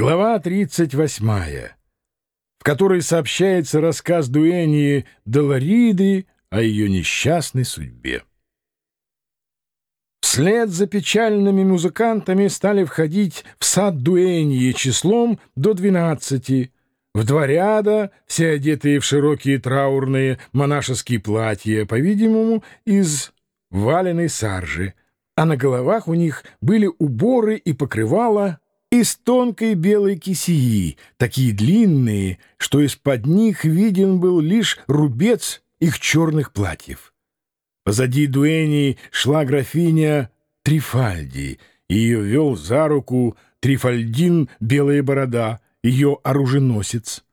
Глава 38, в которой сообщается рассказ Дуэнии Долориды о ее несчастной судьбе. Вслед за печальными музыкантами стали входить в сад Дуэньи числом до двенадцати, в два ряда, все одетые в широкие траурные монашеские платья, по-видимому, из валеной саржи, а на головах у них были уборы и покрывала из тонкой белой кисии, такие длинные, что из-под них виден был лишь рубец их черных платьев. Позади Дуэни шла графиня Трифальди, ее вел за руку Трифальдин Белая Борода, ее оруженосец.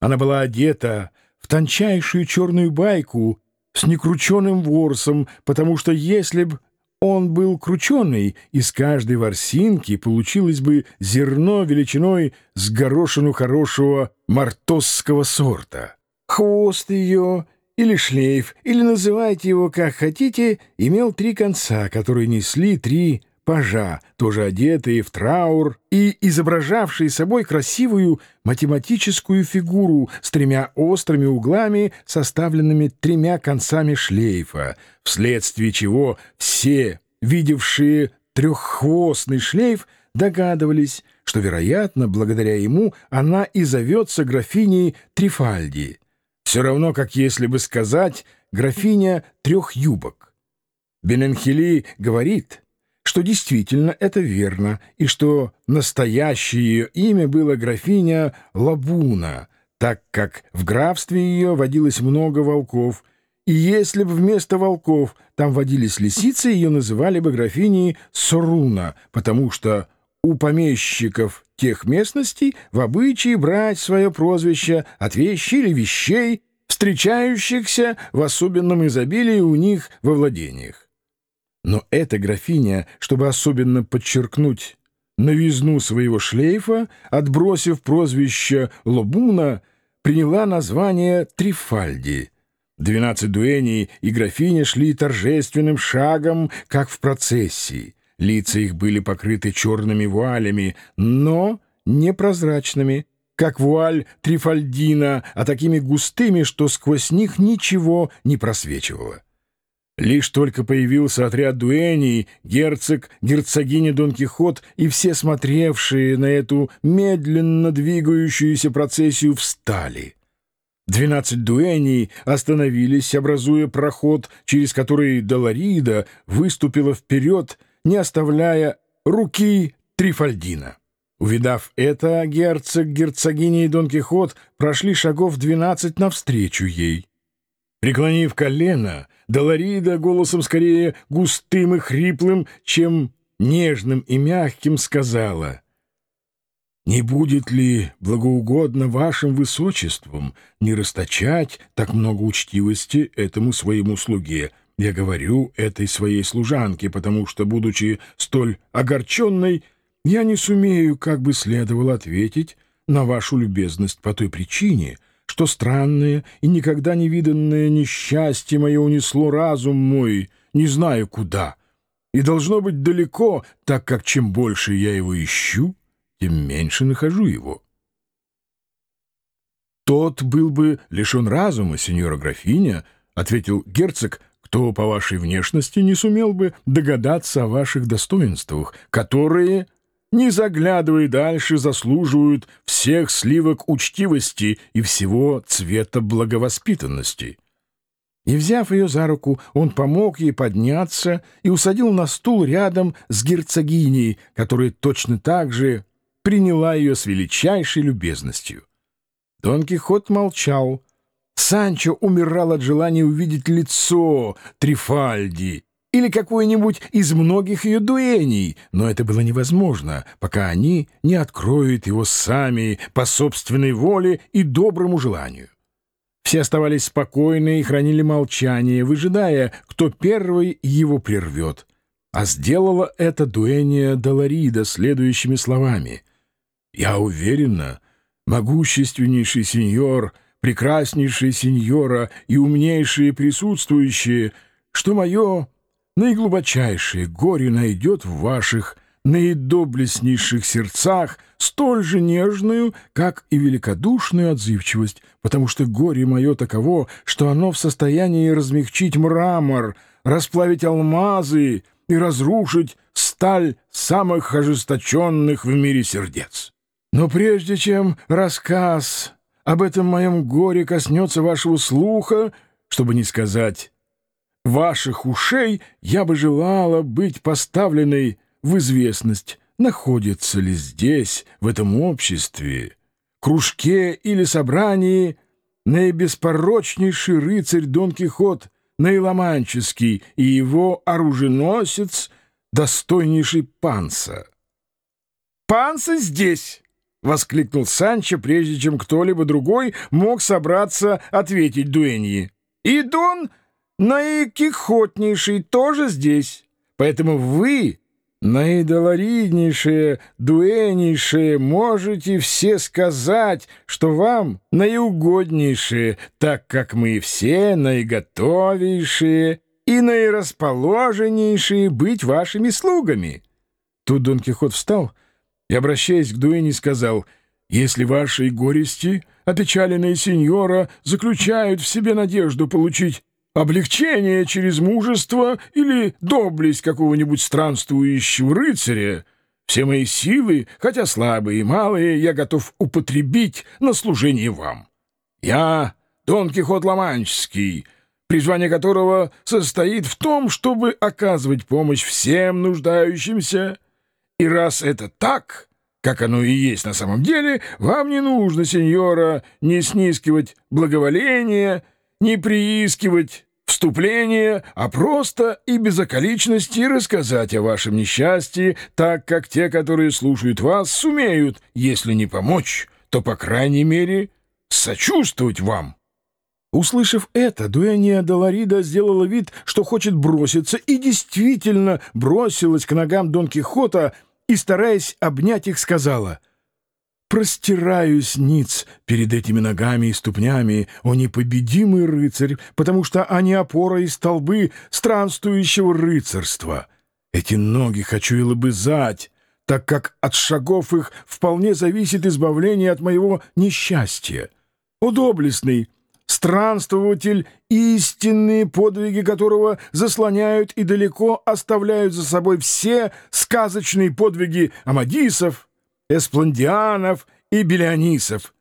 Она была одета в тончайшую черную байку с некрученным ворсом, потому что если б он был крученый, из каждой ворсинки получилось бы зерно величиной с горошину хорошего мартосского сорта. Хвост ее или шлейф, или называйте его как хотите, имел три конца, которые несли три пажа, тоже одетые в траур и изображавшие собой красивую математическую фигуру с тремя острыми углами, составленными тремя концами шлейфа, вследствие чего все, видевшие треххвостный шлейф, догадывались, что, вероятно, благодаря ему она и зовется графиней Трифальди, все равно, как если бы сказать «графиня трех юбок». Бененхели говорит — что действительно это верно, и что настоящее ее имя было графиня Лабуна, так как в графстве ее водилось много волков, и если бы вместо волков там водились лисицы, ее называли бы графиней Соруна, потому что у помещиков тех местностей в обычае брать свое прозвище от вещей или вещей, встречающихся в особенном изобилии у них во владениях. Но эта графиня, чтобы особенно подчеркнуть новизну своего шлейфа, отбросив прозвище Лобуна, приняла название Трифальди. Двенадцать дуэней и графиня шли торжественным шагом, как в процессии. Лица их были покрыты черными вуалями, но непрозрачными, как вуаль Трифальдина, а такими густыми, что сквозь них ничего не просвечивало. Лишь только появился отряд дуэней, герцог, герцогиня Дон Кихот и все смотревшие на эту медленно двигающуюся процессию встали. Двенадцать дуэней остановились, образуя проход, через который Долорида выступила вперед, не оставляя руки Трифальдина. Увидав это, герцог, герцогиня и Дон Кихот прошли шагов двенадцать навстречу ей. Преклонив колено, Долорида голосом скорее густым и хриплым, чем нежным и мягким сказала «Не будет ли благоугодно вашим высочеством не расточать так много учтивости этому своему слуге?» Я говорю этой своей служанке, потому что, будучи столь огорченной, я не сумею, как бы следовало ответить на вашу любезность по той причине, что странное и никогда не виданное несчастье мое унесло разум мой, не знаю куда, и должно быть далеко, так как чем больше я его ищу, тем меньше нахожу его. «Тот был бы лишен разума, сеньора графиня», — ответил герцог, «кто по вашей внешности не сумел бы догадаться о ваших достоинствах, которые не заглядывая дальше, заслуживают всех сливок учтивости и всего цвета благовоспитанности. И, взяв ее за руку, он помог ей подняться и усадил на стул рядом с герцогиней, которая точно так же приняла ее с величайшей любезностью. Дон Кихот молчал. Санчо умирал от желания увидеть лицо Трифальди, или какой-нибудь из многих ее дуэней, но это было невозможно, пока они не откроют его сами по собственной воле и доброму желанию. Все оставались спокойны и хранили молчание, выжидая, кто первый его прервет. А сделала это дуэния Долорида следующими словами. «Я уверена, могущественнейший сеньор, прекраснейшая сеньора и умнейшие присутствующие, что мое наиглубочайшее горе найдет в ваших наидоблестнейших сердцах столь же нежную, как и великодушную отзывчивость, потому что горе мое таково, что оно в состоянии размягчить мрамор, расплавить алмазы и разрушить сталь самых ожесточенных в мире сердец. Но прежде чем рассказ об этом моем горе коснется вашего слуха, чтобы не сказать ваших ушей, я бы желала быть поставленной в известность, находится ли здесь, в этом обществе, кружке или собрании, наибеспорочнейший рыцарь Дон Кихот, наиломанческий и его оруженосец, достойнейший Панса. «Панса здесь!» — воскликнул Санчо, прежде чем кто-либо другой мог собраться ответить Дуэньи. «И Дон наикихотнейший тоже здесь, поэтому вы...» Наидолориднейшее, дуэннейшее, можете все сказать, что вам наиугоднейшее, так как мы все наиготовейшие и наирасположеннейшие быть вашими слугами. Тут Дон Кихот встал и, обращаясь к Дуэни, сказал, «Если ваши горести, опечаленные сеньора, заключают в себе надежду получить облегчение через мужество или доблесть какого-нибудь странствующего рыцаря, все мои силы, хотя слабые и малые, я готов употребить на служение вам. Я Дон Кихот Ламанческий, призвание которого состоит в том, чтобы оказывать помощь всем нуждающимся. И раз это так, как оно и есть на самом деле, вам не нужно, сеньора, не снискивать благоволение, не приискивать вступление, а просто и без околичности рассказать о вашем несчастье, так как те, которые слушают вас, сумеют, если не помочь, то, по крайней мере, сочувствовать вам». Услышав это, Дуэния Долорида сделала вид, что хочет броситься, и действительно бросилась к ногам Дон Кихота и, стараясь обнять их, сказала — простираюсь ниц перед этими ногами и ступнями, о непобедимый рыцарь, потому что они опора и столбы странствующего рыцарства. Эти ноги хочу и лобызать, так как от шагов их вполне зависит избавление от моего несчастья. О доблестный, странствователь, истинные подвиги которого заслоняют и далеко оставляют за собой все сказочные подвиги Амадисов, Эспландианов и Белионисов.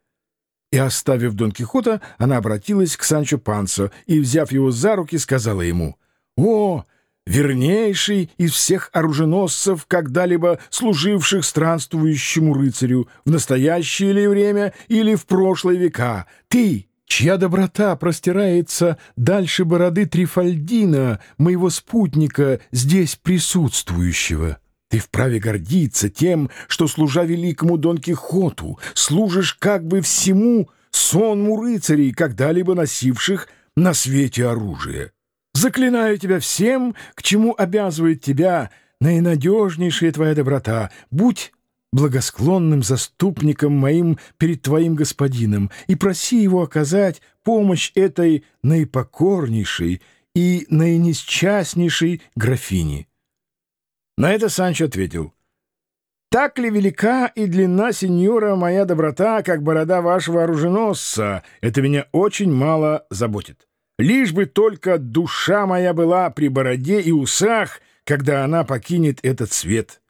И, оставив Дон Кихота, она обратилась к Санчо Пансо и, взяв его за руки, сказала ему, «О, вернейший из всех оруженосцев, когда-либо служивших странствующему рыцарю, в настоящее ли время или в прошлые века, ты, чья доброта простирается дальше бороды Трифальдина, моего спутника, здесь присутствующего». Ты вправе гордиться тем, что, служа великому Дон Кихоту, служишь как бы всему сонму рыцарей, когда-либо носивших на свете оружие. Заклинаю тебя всем, к чему обязывает тебя наинадежнейшая твоя доброта. Будь благосклонным заступником моим перед твоим господином и проси его оказать помощь этой наипокорнейшей и наинесчастнейшей графине. На это Санчо ответил. «Так ли велика и длина, сеньора, моя доброта, как борода вашего оруженосца? Это меня очень мало заботит. Лишь бы только душа моя была при бороде и усах, когда она покинет этот свет.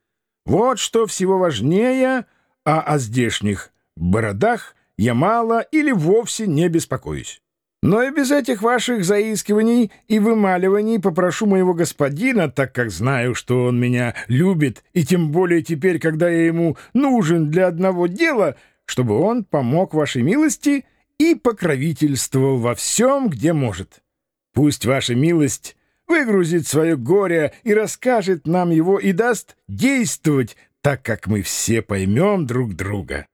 Вот что всего важнее, а о здешних бородах я мало или вовсе не беспокоюсь. Но и без этих ваших заискиваний и вымаливаний попрошу моего господина, так как знаю, что он меня любит, и тем более теперь, когда я ему нужен для одного дела, чтобы он помог вашей милости и покровительствовал во всем, где может. Пусть ваша милость выгрузит свое горе и расскажет нам его и даст действовать, так как мы все поймем друг друга».